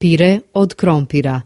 Pire od krompira.